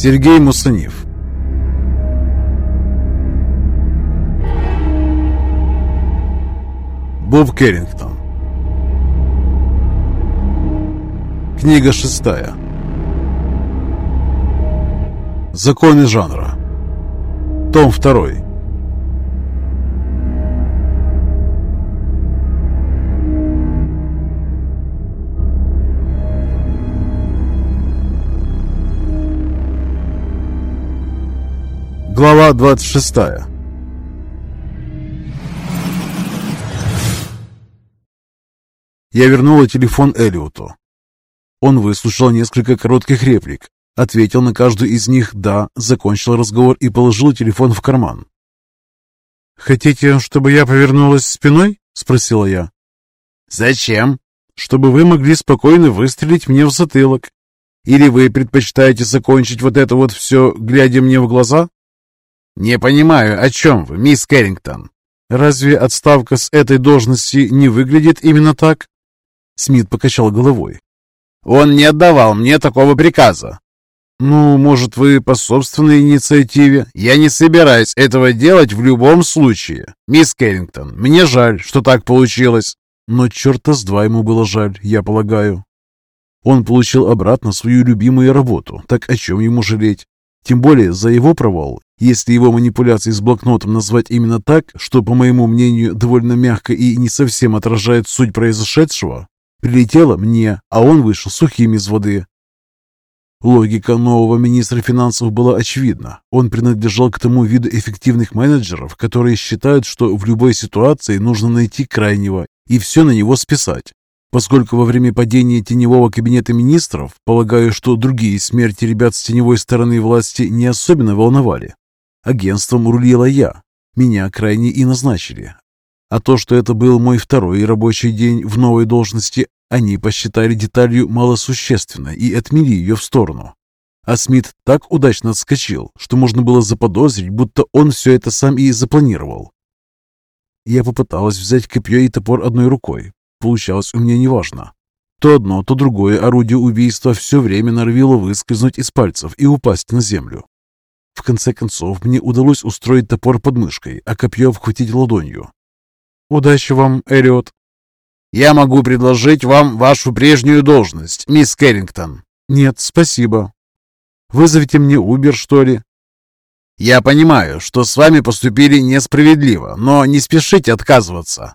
Сергей Мусанив Боб Керрингтон. Книга шестая. Законы жанра. Том второй Глава 26 Я вернула телефон Элиоту. Он выслушал несколько коротких реплик, ответил на каждую из них «да», закончил разговор и положил телефон в карман. «Хотите, чтобы я повернулась спиной?» – спросила я. «Зачем?» «Чтобы вы могли спокойно выстрелить мне в затылок. Или вы предпочитаете закончить вот это вот все, глядя мне в глаза?» «Не понимаю, о чем вы, мисс Кэррингтон?» «Разве отставка с этой должности не выглядит именно так?» Смит покачал головой. «Он не отдавал мне такого приказа». «Ну, может, вы по собственной инициативе?» «Я не собираюсь этого делать в любом случае. Мисс Кэррингтон, мне жаль, что так получилось». Но черта с два ему было жаль, я полагаю. Он получил обратно свою любимую работу, так о чем ему жалеть? Тем более за его провал, если его манипуляции с блокнотом назвать именно так, что, по моему мнению, довольно мягко и не совсем отражает суть произошедшего, прилетело мне, а он вышел сухим из воды. Логика нового министра финансов была очевидна. Он принадлежал к тому виду эффективных менеджеров, которые считают, что в любой ситуации нужно найти крайнего и все на него списать. Поскольку во время падения теневого кабинета министров, полагаю, что другие смерти ребят с теневой стороны власти не особенно волновали. Агентством рулила я. Меня крайне и назначили. А то, что это был мой второй рабочий день в новой должности, они посчитали деталью малосущественной и отмели ее в сторону. А Смит так удачно отскочил, что можно было заподозрить, будто он все это сам и запланировал. Я попыталась взять копье и топор одной рукой, Получалось у меня неважно. То одно, то другое орудие убийства все время норовило выскользнуть из пальцев и упасть на землю. В конце концов, мне удалось устроить топор под мышкой, а копье обхватить ладонью. «Удачи вам, Эриот!» «Я могу предложить вам вашу прежнюю должность, мисс Керрингтон». «Нет, спасибо. Вызовите мне Убер, что ли?» «Я понимаю, что с вами поступили несправедливо, но не спешите отказываться.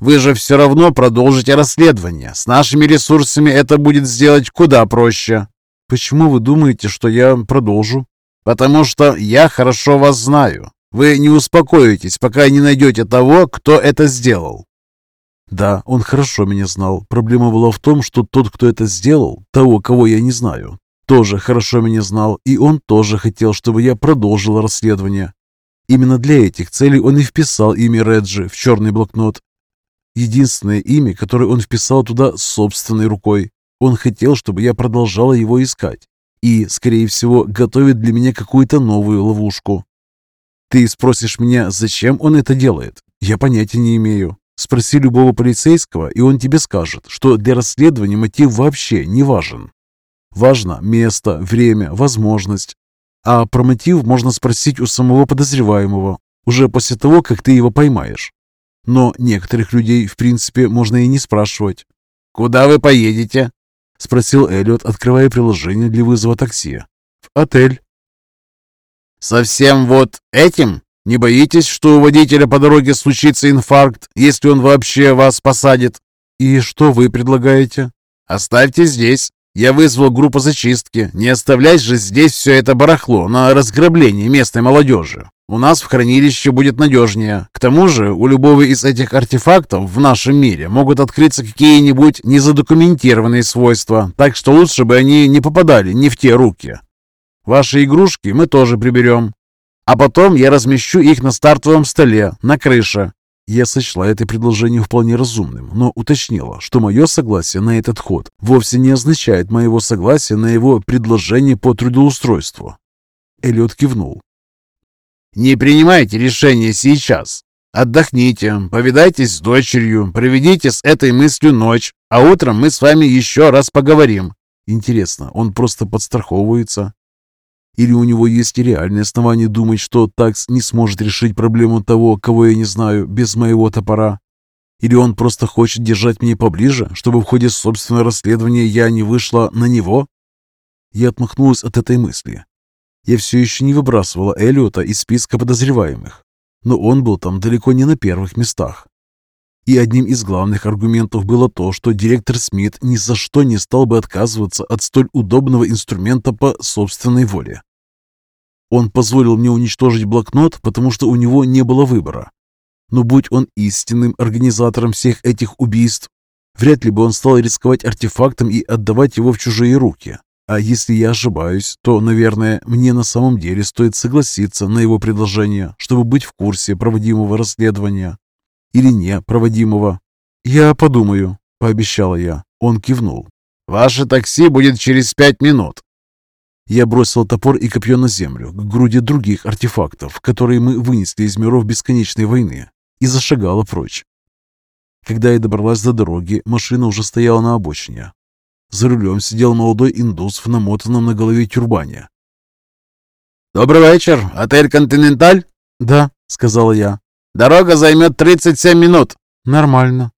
Вы же все равно продолжите расследование. С нашими ресурсами это будет сделать куда проще. Почему вы думаете, что я продолжу? Потому что я хорошо вас знаю. Вы не успокоитесь, пока не найдете того, кто это сделал. Да, он хорошо меня знал. Проблема была в том, что тот, кто это сделал, того, кого я не знаю, тоже хорошо меня знал, и он тоже хотел, чтобы я продолжил расследование. Именно для этих целей он и вписал имя Реджи в черный блокнот, Единственное имя, которое он вписал туда собственной рукой. Он хотел, чтобы я продолжала его искать. И, скорее всего, готовит для меня какую-то новую ловушку. Ты спросишь меня, зачем он это делает? Я понятия не имею. Спроси любого полицейского, и он тебе скажет, что для расследования мотив вообще не важен. Важно место, время, возможность. А про мотив можно спросить у самого подозреваемого, уже после того, как ты его поймаешь. Но некоторых людей, в принципе, можно и не спрашивать. «Куда вы поедете?» — спросил Эллиот, открывая приложение для вызова такси. «В отель». «Совсем вот этим? Не боитесь, что у водителя по дороге случится инфаркт, если он вообще вас посадит?» «И что вы предлагаете?» «Оставьте здесь. Я вызвал группу зачистки. Не оставлять же здесь все это барахло на разграбление местной молодежи. У нас в хранилище будет надежнее. К тому же у любого из этих артефактов в нашем мире могут открыться какие-нибудь незадокументированные свойства, так что лучше бы они не попадали не в те руки. Ваши игрушки мы тоже приберем. А потом я размещу их на стартовом столе, на крыше. Я сочла это предложение вполне разумным, но уточнила, что мое согласие на этот ход вовсе не означает моего согласия на его предложение по трудоустройству. Эллиот кивнул. Не принимайте решение сейчас. Отдохните, повидайтесь с дочерью, проведите с этой мыслью ночь, а утром мы с вами еще раз поговорим. Интересно, он просто подстраховывается? Или у него есть реальные основания думать, что такс не сможет решить проблему того, кого я не знаю, без моего топора? Или он просто хочет держать меня поближе, чтобы в ходе собственного расследования я не вышла на него? Я отмахнулась от этой мысли. Я все еще не выбрасывала Эллиота из списка подозреваемых, но он был там далеко не на первых местах. И одним из главных аргументов было то, что директор Смит ни за что не стал бы отказываться от столь удобного инструмента по собственной воле. Он позволил мне уничтожить блокнот, потому что у него не было выбора. Но будь он истинным организатором всех этих убийств, вряд ли бы он стал рисковать артефактом и отдавать его в чужие руки. А если я ошибаюсь, то, наверное, мне на самом деле стоит согласиться на его предложение, чтобы быть в курсе проводимого расследования. Или не проводимого. «Я подумаю», — пообещала я. Он кивнул. «Ваше такси будет через пять минут». Я бросил топор и копье на землю, к груди других артефактов, которые мы вынесли из миров бесконечной войны, и зашагала прочь. Когда я добралась до дороги, машина уже стояла на обочине. За рулем сидел молодой индус в намотанном на голове тюрбане. «Добрый вечер. Отель «Континенталь»?» «Да», — сказала я. «Дорога займет 37 минут». «Нормально».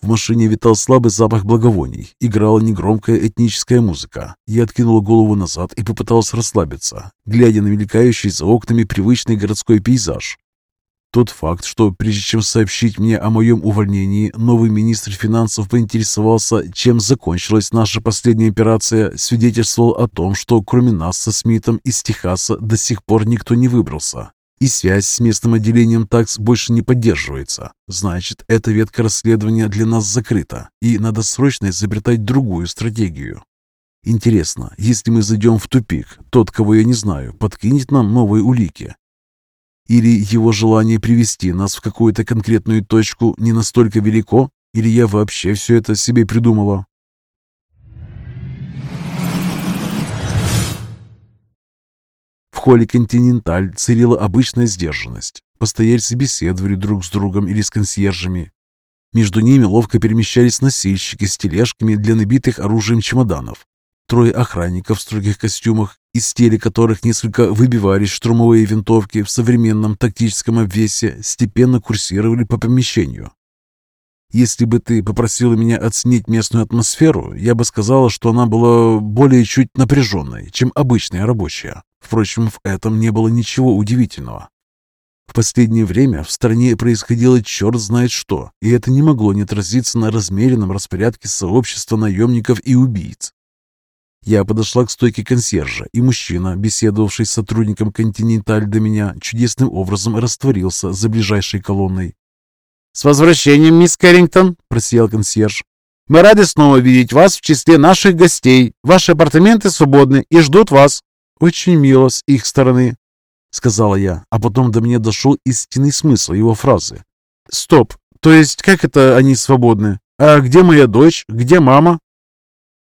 В машине витал слабый запах благовоний. Играла негромкая этническая музыка. Я откинула голову назад и попыталась расслабиться, глядя на мелькающий за окнами привычный городской пейзаж. Тот факт, что прежде чем сообщить мне о моем увольнении, новый министр финансов поинтересовался, чем закончилась наша последняя операция, свидетельствовал о том, что кроме нас со Смитом из Техаса до сих пор никто не выбрался и связь с местным отделением ТАКС больше не поддерживается. Значит, эта ветка расследования для нас закрыта, и надо срочно изобретать другую стратегию. Интересно, если мы зайдем в тупик, тот, кого я не знаю, подкинет нам новые улики? Или его желание привести нас в какую-то конкретную точку не настолько велико, или я вообще все это себе придумала? холле «Континенталь» царила обычная сдержанность. Постояльцы беседовали друг с другом или с консьержами. Между ними ловко перемещались носильщики с тележками для набитых оружием чемоданов. Трое охранников в строгих костюмах, из стели которых несколько выбивались штурмовые винтовки в современном тактическом обвесе, степенно курсировали по помещению. Если бы ты попросила меня оценить местную атмосферу, я бы сказала, что она была более чуть напряженной, чем обычная рабочая. Впрочем, в этом не было ничего удивительного. В последнее время в стране происходило черт знает что, и это не могло не отразиться на размеренном распорядке сообщества наемников и убийц. Я подошла к стойке консьержа, и мужчина, беседовавший с сотрудником «Континенталь» до меня, чудесным образом растворился за ближайшей колонной. «С возвращением, мисс Кэррингтон!» – просиял консьерж. «Мы рады снова видеть вас в числе наших гостей. Ваши апартаменты свободны и ждут вас». «Очень мило с их стороны», — сказала я, а потом до меня дошел истинный смысл его фразы. «Стоп, то есть как это они свободны? А где моя дочь? Где мама?»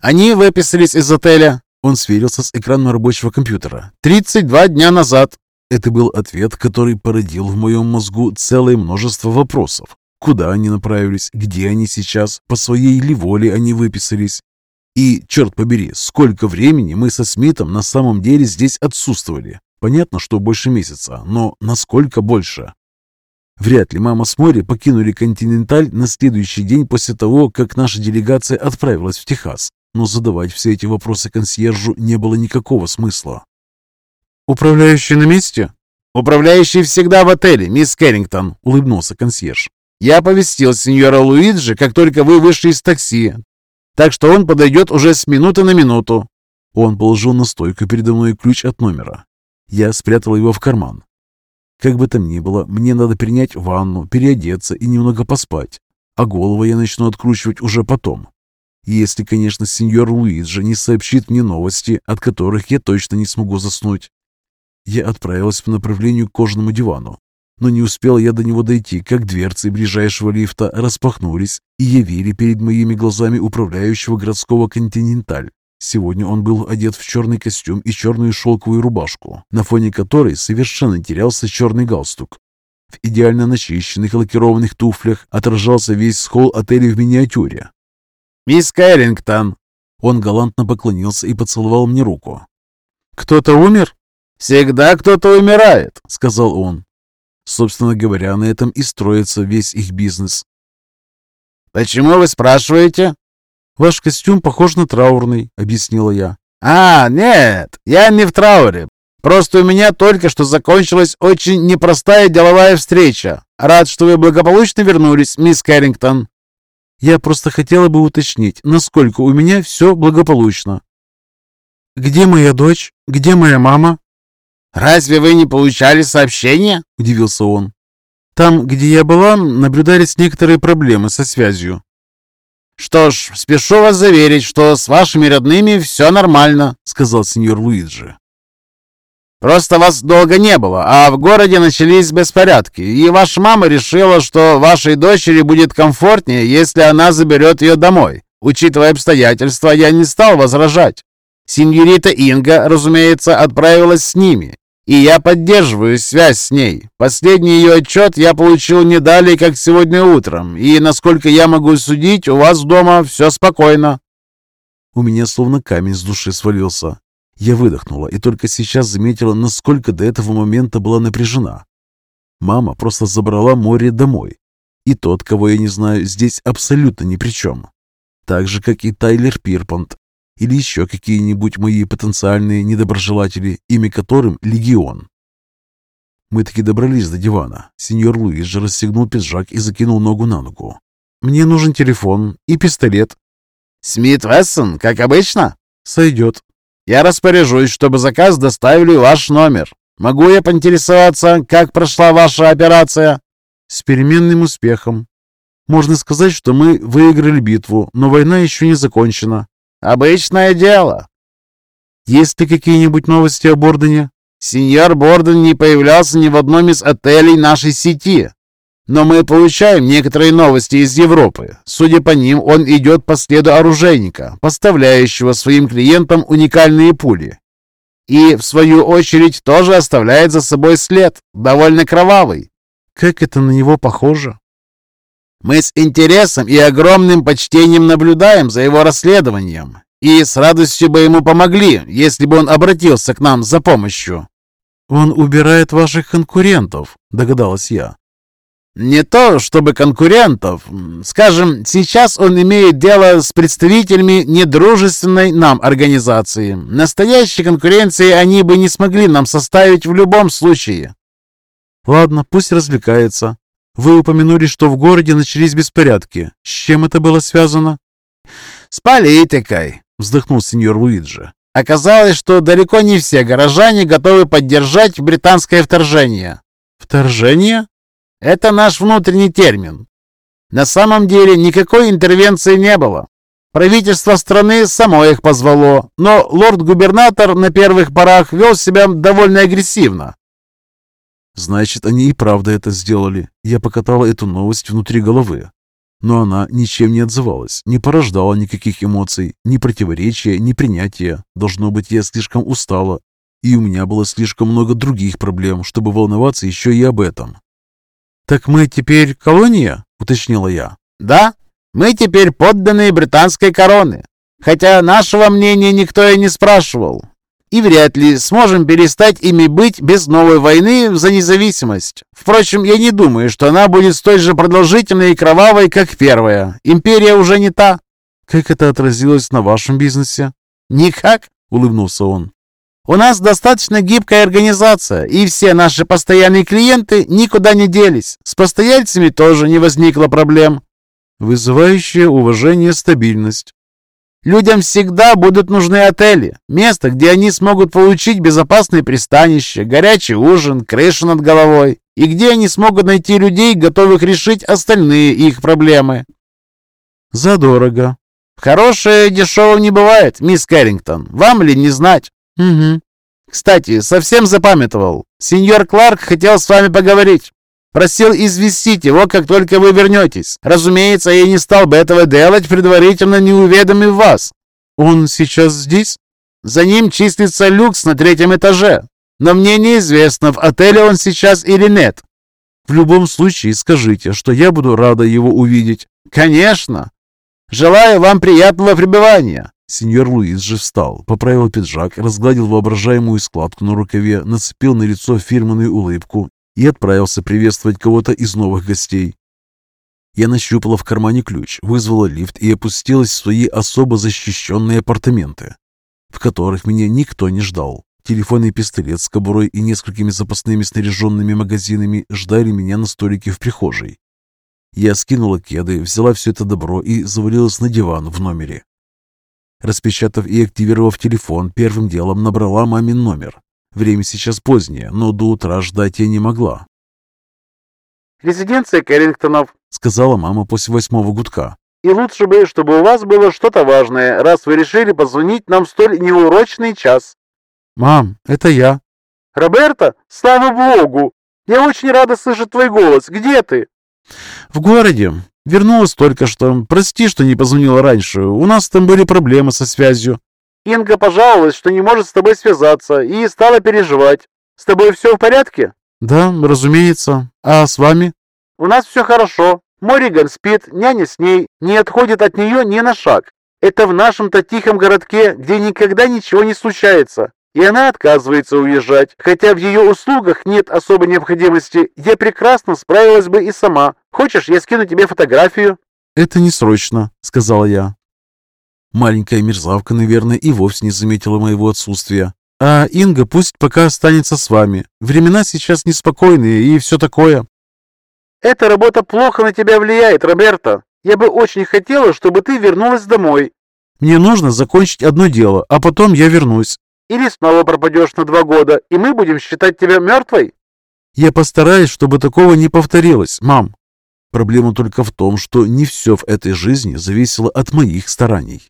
«Они выписались из отеля», — он сверился с экраном рабочего компьютера. «Тридцать два дня назад». Это был ответ, который породил в моем мозгу целое множество вопросов. Куда они направились, где они сейчас, по своей ли воле они выписались. И, черт побери, сколько времени мы со Смитом на самом деле здесь отсутствовали. Понятно, что больше месяца, но насколько больше? Вряд ли мама с Мори покинули «Континенталь» на следующий день после того, как наша делегация отправилась в Техас. Но задавать все эти вопросы консьержу не было никакого смысла. «Управляющий на месте?» «Управляющий всегда в отеле, мисс Кэррингтон», — улыбнулся консьерж. «Я оповестил сеньора Луиджи, как только вы вышли из такси, так что он подойдет уже с минуты на минуту». Он положил на стойку передо мной ключ от номера. Я спрятал его в карман. Как бы там ни было, мне надо принять ванну, переодеться и немного поспать, а голову я начну откручивать уже потом. Если, конечно, сеньор Луиджи не сообщит мне новости, от которых я точно не смогу заснуть. Я отправилась по направлению к кожаному дивану, но не успел я до него дойти, как дверцы ближайшего лифта распахнулись и явили перед моими глазами управляющего городского «Континенталь». Сегодня он был одет в черный костюм и черную шелковую рубашку, на фоне которой совершенно терялся черный галстук. В идеально начищенных лакированных туфлях отражался весь холл отеля в миниатюре. «Мисс Кэррингтон!» Он галантно поклонился и поцеловал мне руку. Кто-то умер? Всегда кто-то умирает, сказал он. Собственно говоря, на этом и строится весь их бизнес. «Почему вы спрашиваете?» «Ваш костюм похож на траурный», — объяснила я. «А, нет, я не в трауре. Просто у меня только что закончилась очень непростая деловая встреча. Рад, что вы благополучно вернулись, мисс Кэррингтон». «Я просто хотела бы уточнить, насколько у меня все благополучно». «Где моя дочь? Где моя мама?» «Разве вы не получали сообщения?» – удивился он. «Там, где я была, наблюдались некоторые проблемы со связью». «Что ж, спешу вас заверить, что с вашими родными все нормально», – сказал сеньор Луиджи. «Просто вас долго не было, а в городе начались беспорядки, и ваша мама решила, что вашей дочери будет комфортнее, если она заберет ее домой. Учитывая обстоятельства, я не стал возражать. Синьорита Инга, разумеется, отправилась с ними, и я поддерживаю связь с ней. Последний ее отчет я получил не далее, как сегодня утром, и, насколько я могу судить, у вас дома все спокойно». У меня словно камень с души свалился. Я выдохнула и только сейчас заметила, насколько до этого момента была напряжена. Мама просто забрала море домой. И тот, кого я не знаю, здесь абсолютно ни при чем. Так же, как и Тайлер Пирпант, или еще какие-нибудь мои потенциальные недоброжелатели, имя которым Легион. Мы таки добрались до дивана. Сеньор Луис же расстегнул пиджак и закинул ногу на ногу. «Мне нужен телефон и пистолет». «Смит Вессон, как обычно?» «Сойдет». «Я распоряжусь, чтобы заказ доставили ваш номер. Могу я поинтересоваться, как прошла ваша операция?» «С переменным успехом. Можно сказать, что мы выиграли битву, но война еще не закончена. Обычное дело. Есть ли какие-нибудь новости о Бордене? Сеньор Борден не появлялся ни в одном из отелей нашей сети. Но мы получаем некоторые новости из Европы. Судя по ним, он идет по следу оружейника, поставляющего своим клиентам уникальные пули. И, в свою очередь, тоже оставляет за собой след, довольно кровавый. Как это на него похоже? Мы с интересом и огромным почтением наблюдаем за его расследованием и с радостью бы ему помогли, если бы он обратился к нам за помощью». «Он убирает ваших конкурентов», — догадалась я. «Не то чтобы конкурентов. Скажем, сейчас он имеет дело с представителями недружественной нам организации. Настоящей конкуренции они бы не смогли нам составить в любом случае». «Ладно, пусть развлекается. Вы упомянули, что в городе начались беспорядки. С чем это было связано? С политикой, вздохнул сеньор Луиджи. Оказалось, что далеко не все горожане готовы поддержать британское вторжение. Вторжение? Это наш внутренний термин. На самом деле никакой интервенции не было. Правительство страны само их позвало, но лорд-губернатор на первых порах вел себя довольно агрессивно. Значит, они и правда это сделали. Я покатала эту новость внутри головы. Но она ничем не отзывалась, не порождала никаких эмоций, ни противоречия, ни принятия. Должно быть, я слишком устала, и у меня было слишком много других проблем, чтобы волноваться еще и об этом. «Так мы теперь колония?» — уточнила я. «Да, мы теперь подданные британской короны. Хотя нашего мнения никто и не спрашивал и вряд ли сможем перестать ими быть без новой войны за независимость. Впрочем, я не думаю, что она будет столь же продолжительной и кровавой, как первая. Империя уже не та. Как это отразилось на вашем бизнесе? Никак, улыбнулся он. У нас достаточно гибкая организация, и все наши постоянные клиенты никуда не делись. С постояльцами тоже не возникло проблем. Вызывающая уважение стабильность. Людям всегда будут нужны отели, место, где они смогут получить безопасное пристанище, горячий ужин, крышу над головой, и где они смогут найти людей, готовых решить остальные их проблемы. Задорого. Хорошее дешевым не бывает, мисс Кэррингтон. Вам ли не знать? Угу. Кстати, совсем запамятовал. Сеньор Кларк хотел с вами поговорить. Просил известить его, как только вы вернетесь. Разумеется, я не стал бы этого делать, предварительно не уведомив вас. Он сейчас здесь? За ним числится люкс на третьем этаже. Но мне неизвестно, в отеле он сейчас или нет. В любом случае, скажите, что я буду рада его увидеть. Конечно. Желаю вам приятного пребывания. Сеньор Луис же встал, поправил пиджак, разгладил воображаемую складку на рукаве, нацепил на лицо фирменную улыбку и отправился приветствовать кого-то из новых гостей. Я нащупала в кармане ключ, вызвала лифт и опустилась в свои особо защищенные апартаменты, в которых меня никто не ждал. Телефонный пистолет с кобурой и несколькими запасными снаряженными магазинами ждали меня на столике в прихожей. Я скинула кеды, взяла все это добро и завалилась на диван в номере. Распечатав и активировав телефон, первым делом набрала мамин номер. Время сейчас позднее, но до утра ждать я не могла. «Резиденция Кэррингтонов», — сказала мама после восьмого гудка. «И лучше бы, чтобы у вас было что-то важное, раз вы решили позвонить нам в столь неурочный час». «Мам, это я». «Роберта? Слава Богу! Я очень рада слышать твой голос. Где ты?» «В городе. Вернулась только что. Прости, что не позвонила раньше. У нас там были проблемы со связью». Инга пожаловалась, что не может с тобой связаться, и стала переживать. С тобой все в порядке? Да, разумеется. А с вами? У нас все хорошо. Мориган спит, няня с ней, не отходит от нее ни на шаг. Это в нашем-то тихом городке, где никогда ничего не случается. И она отказывается уезжать, хотя в ее услугах нет особой необходимости. Я прекрасно справилась бы и сама. Хочешь, я скину тебе фотографию?» «Это не срочно», — сказала я. Маленькая мерзавка, наверное, и вовсе не заметила моего отсутствия. А Инга пусть пока останется с вами. Времена сейчас неспокойные и все такое. Эта работа плохо на тебя влияет, Роберто. Я бы очень хотела, чтобы ты вернулась домой. Мне нужно закончить одно дело, а потом я вернусь. Или снова пропадешь на два года, и мы будем считать тебя мертвой? Я постараюсь, чтобы такого не повторилось, мам. Проблема только в том, что не все в этой жизни зависело от моих стараний.